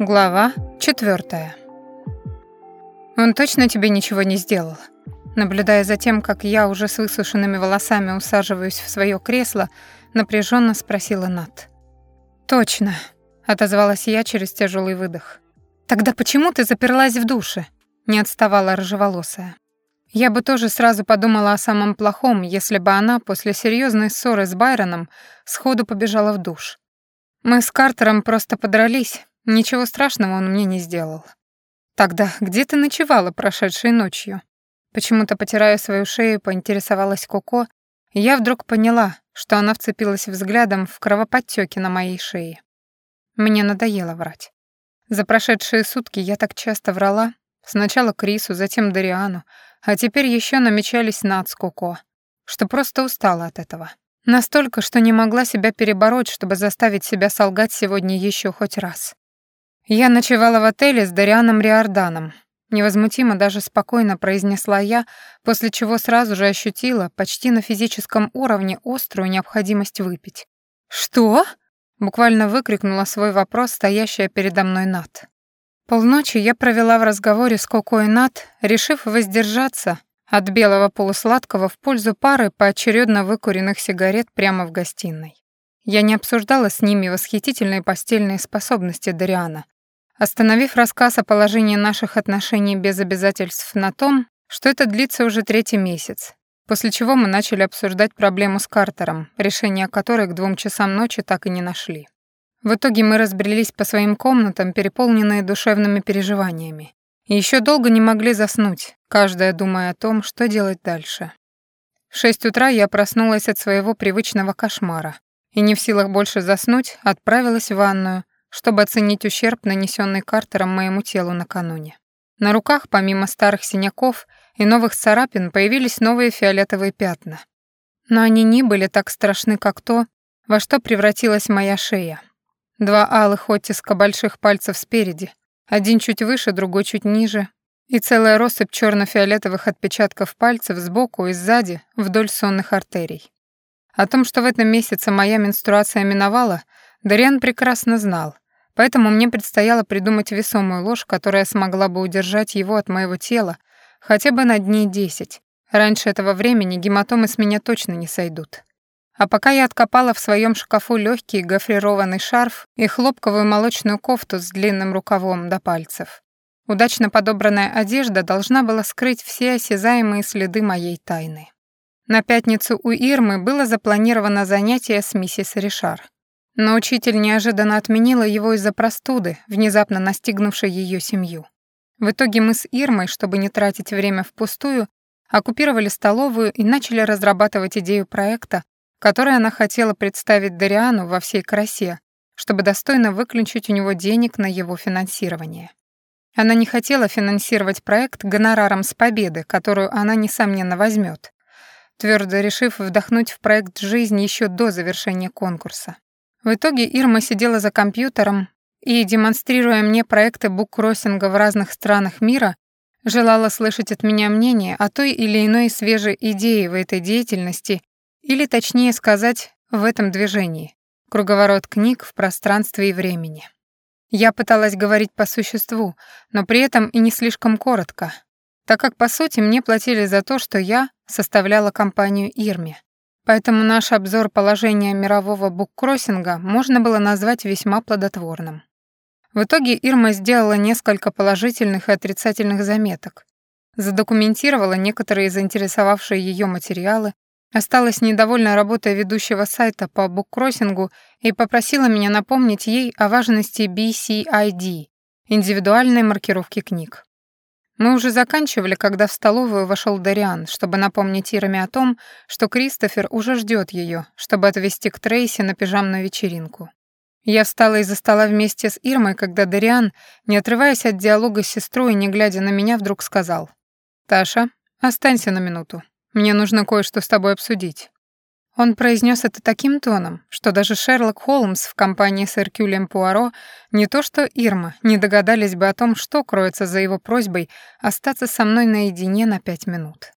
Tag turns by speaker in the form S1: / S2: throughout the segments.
S1: Глава четвертая. «Он точно тебе ничего не сделал?» Наблюдая за тем, как я уже с высушенными волосами усаживаюсь в свое кресло, напряженно спросила Нат. «Точно», — отозвалась я через тяжелый выдох. «Тогда почему ты заперлась в душе?» — не отставала рыжеволосая. Я бы тоже сразу подумала о самом плохом, если бы она после серьезной ссоры с Байроном сходу побежала в душ. Мы с Картером просто подрались, Ничего страшного он мне не сделал. Тогда где ты ночевала прошедшей ночью? Почему-то, потирая свою шею, поинтересовалась Коко, и я вдруг поняла, что она вцепилась взглядом в кровоподтёки на моей шее. Мне надоело врать. За прошедшие сутки я так часто врала, сначала Крису, затем Дариану, а теперь еще намечались над с Коко, что просто устала от этого. Настолько, что не могла себя перебороть, чтобы заставить себя солгать сегодня еще хоть раз. «Я ночевала в отеле с Дарианом Риорданом», невозмутимо даже спокойно произнесла я, после чего сразу же ощутила почти на физическом уровне острую необходимость выпить. «Что?» — буквально выкрикнула свой вопрос стоящая передо мной Нат. Полночи я провела в разговоре с Коко и Нат, решив воздержаться от белого полусладкого в пользу пары поочередно выкуренных сигарет прямо в гостиной. Я не обсуждала с ними восхитительные постельные способности Дариана, остановив рассказ о положении наших отношений без обязательств на том, что это длится уже третий месяц, после чего мы начали обсуждать проблему с Картером, решение которой к двум часам ночи так и не нашли. В итоге мы разбрелись по своим комнатам, переполненные душевными переживаниями, и еще долго не могли заснуть, каждая думая о том, что делать дальше. В шесть утра я проснулась от своего привычного кошмара и, не в силах больше заснуть, отправилась в ванную, чтобы оценить ущерб, нанесенный Картером моему телу накануне. На руках, помимо старых синяков и новых царапин, появились новые фиолетовые пятна. Но они не были так страшны, как то, во что превратилась моя шея. Два алых оттиска больших пальцев спереди, один чуть выше, другой чуть ниже, и целая россыпь черно-фиолетовых отпечатков пальцев сбоку и сзади вдоль сонных артерий. О том, что в этом месяце моя менструация миновала, Дариан прекрасно знал, Поэтому мне предстояло придумать весомую ложь, которая смогла бы удержать его от моего тела хотя бы на дней десять. Раньше этого времени гематомы с меня точно не сойдут. А пока я откопала в своем шкафу легкий гофрированный шарф и хлопковую молочную кофту с длинным рукавом до пальцев. Удачно подобранная одежда должна была скрыть все осязаемые следы моей тайны. На пятницу у Ирмы было запланировано занятие с миссис Ришар. Но учитель неожиданно отменила его из-за простуды, внезапно настигнувшей ее семью. В итоге мы с Ирмой, чтобы не тратить время впустую, оккупировали столовую и начали разрабатывать идею проекта, который она хотела представить Дариану во всей красе, чтобы достойно выключить у него денег на его финансирование. Она не хотела финансировать проект гонораром с победы, которую она, несомненно, возьмет, твердо решив вдохнуть в проект жизнь еще до завершения конкурса. В итоге Ирма сидела за компьютером и, демонстрируя мне проекты буккроссинга в разных странах мира, желала слышать от меня мнение о той или иной свежей идее в этой деятельности, или, точнее сказать, в этом движении. Круговорот книг в пространстве и времени. Я пыталась говорить по существу, но при этом и не слишком коротко, так как, по сути, мне платили за то, что я составляла компанию Ирме. Поэтому наш обзор положения мирового буккроссинга можно было назвать весьма плодотворным. В итоге Ирма сделала несколько положительных и отрицательных заметок, задокументировала некоторые заинтересовавшие ее материалы, осталась недовольна работой ведущего сайта по буккроссингу и попросила меня напомнить ей о важности BCID — индивидуальной маркировки книг. Мы уже заканчивали, когда в столовую вошел Дариан, чтобы напомнить Ирме о том, что Кристофер уже ждет ее, чтобы отвезти к Трейси на пижамную вечеринку. Я встала из-за стола вместе с Ирмой, когда Дариан, не отрываясь от диалога с сестрой и не глядя на меня, вдруг сказал. «Таша, останься на минуту. Мне нужно кое-что с тобой обсудить». Он произнес это таким тоном, что даже Шерлок Холмс в компании с Эркюлем Пуаро не то что Ирма не догадались бы о том, что кроется за его просьбой остаться со мной наедине на пять минут.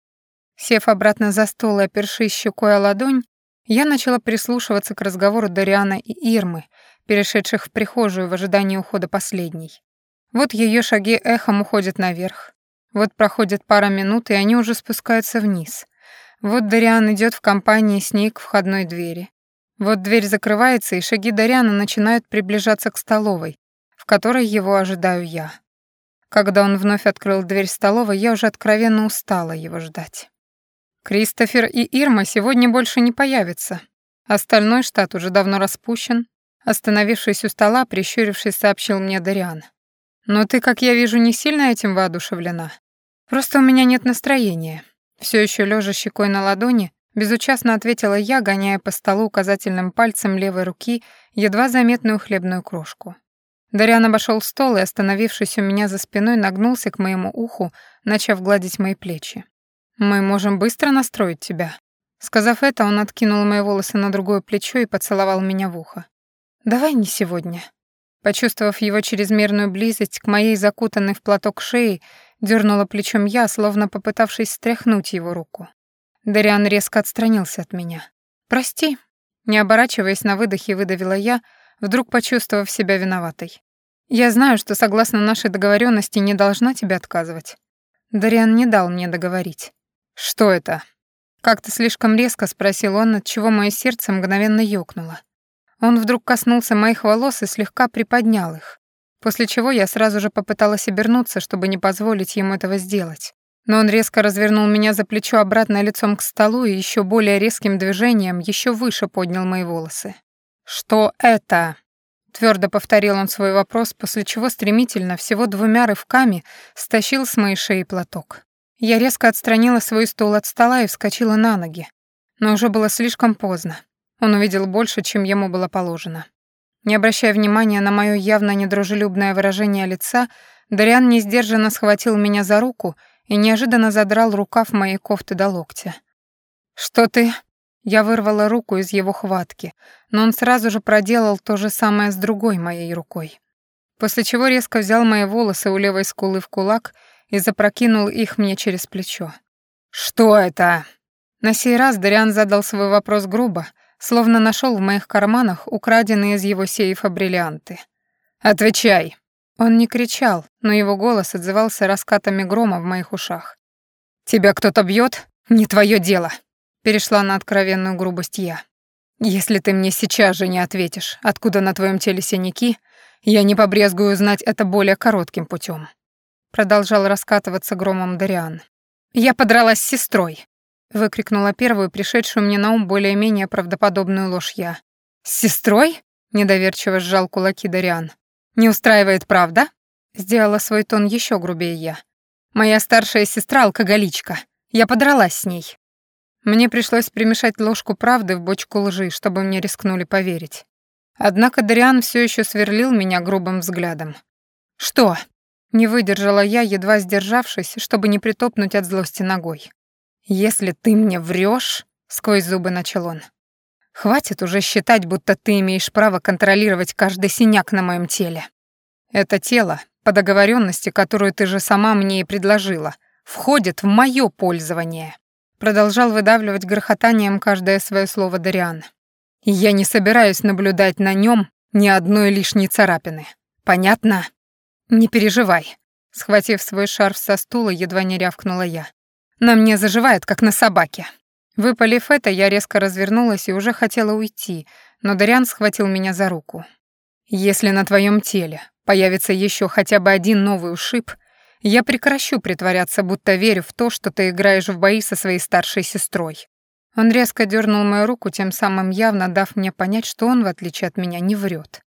S1: Сев обратно за стол и опершись щекой о ладонь, я начала прислушиваться к разговору Дариана и Ирмы, перешедших в прихожую в ожидании ухода последней. Вот ее шаги эхом уходят наверх. Вот проходит пара минут, и они уже спускаются вниз. Вот Дариан идет в компании с ней к входной двери. Вот дверь закрывается, и шаги Дариана начинают приближаться к столовой, в которой его ожидаю я. Когда он вновь открыл дверь столовой, я уже откровенно устала его ждать. Кристофер и Ирма сегодня больше не появятся. Остальной штат уже давно распущен. Остановившись у стола, прищурившись, сообщил мне Дариан. «Но ты, как я вижу, не сильно этим воодушевлена. Просто у меня нет настроения». Все еще лежа щекой на ладони, безучастно ответила я, гоняя по столу указательным пальцем левой руки едва заметную хлебную крошку. Дариан обошел стол и, остановившись у меня за спиной, нагнулся к моему уху, начав гладить мои плечи. «Мы можем быстро настроить тебя». Сказав это, он откинул мои волосы на другое плечо и поцеловал меня в ухо. «Давай не сегодня». Почувствовав его чрезмерную близость к моей закутанной в платок шеи, дернула плечом я, словно попытавшись стряхнуть его руку. Дариан резко отстранился от меня. «Прости», — не оборачиваясь на выдохе, выдавила я, вдруг почувствовав себя виноватой. «Я знаю, что согласно нашей договоренности не должна тебе отказывать». Дариан не дал мне договорить. «Что это?» Как-то слишком резко спросил он, от чего мое сердце мгновенно ёкнуло. Он вдруг коснулся моих волос и слегка приподнял их, после чего я сразу же попыталась обернуться, чтобы не позволить ему этого сделать. Но он резко развернул меня за плечо обратно лицом к столу и еще более резким движением еще выше поднял мои волосы. «Что это?» Твердо повторил он свой вопрос, после чего стремительно, всего двумя рывками, стащил с моей шеи платок. Я резко отстранила свой стул от стола и вскочила на ноги. Но уже было слишком поздно. Он увидел больше, чем ему было положено. Не обращая внимания на моё явно недружелюбное выражение лица, Дариан несдержанно схватил меня за руку и неожиданно задрал рукав моей кофты до локтя. «Что ты?» Я вырвала руку из его хватки, но он сразу же проделал то же самое с другой моей рукой. После чего резко взял мои волосы у левой скулы в кулак и запрокинул их мне через плечо. «Что это?» На сей раз Дариан задал свой вопрос грубо, словно нашел в моих карманах украденные из его сейфа бриллианты. «Отвечай!» Он не кричал, но его голос отзывался раскатами грома в моих ушах. «Тебя кто-то бьет? Не твое дело!» Перешла на откровенную грубость я. «Если ты мне сейчас же не ответишь, откуда на твоем теле синяки, я не побрезгую узнать это более коротким путем. Продолжал раскатываться громом Дариан. «Я подралась с сестрой!» Выкрикнула первую, пришедшую мне на ум более-менее правдоподобную ложь я. «С сестрой?» — недоверчиво сжал кулаки Дариан. «Не устраивает, правда?» Сделала свой тон еще грубее я. «Моя старшая сестра — алкоголичка. Я подралась с ней. Мне пришлось примешать ложку правды в бочку лжи, чтобы мне рискнули поверить. Однако Дариан все еще сверлил меня грубым взглядом. «Что?» — не выдержала я, едва сдержавшись, чтобы не притопнуть от злости ногой. «Если ты мне врешь, сквозь зубы начал он. «Хватит уже считать, будто ты имеешь право контролировать каждый синяк на моем теле. Это тело, по договоренности, которую ты же сама мне и предложила, входит в мое пользование. Продолжал выдавливать грохотанием каждое свое слово Дариан. «Я не собираюсь наблюдать на нем ни одной лишней царапины. Понятно?» «Не переживай», — схватив свой шарф со стула, едва не рявкнула я. «На мне заживает, как на собаке». Выпалив это, я резко развернулась и уже хотела уйти, но Дариан схватил меня за руку. «Если на твоем теле появится еще хотя бы один новый ушиб, я прекращу притворяться, будто верю в то, что ты играешь в бои со своей старшей сестрой. Он резко дернул мою руку, тем самым явно дав мне понять, что он, в отличие от меня, не врет.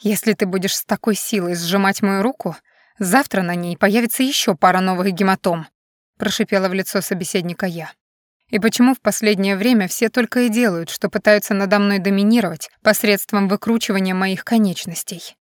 S1: Если ты будешь с такой силой сжимать мою руку, завтра на ней появится еще пара новых гематом, прошипела в лицо собеседника я. И почему в последнее время все только и делают, что пытаются надо мной доминировать посредством выкручивания моих конечностей?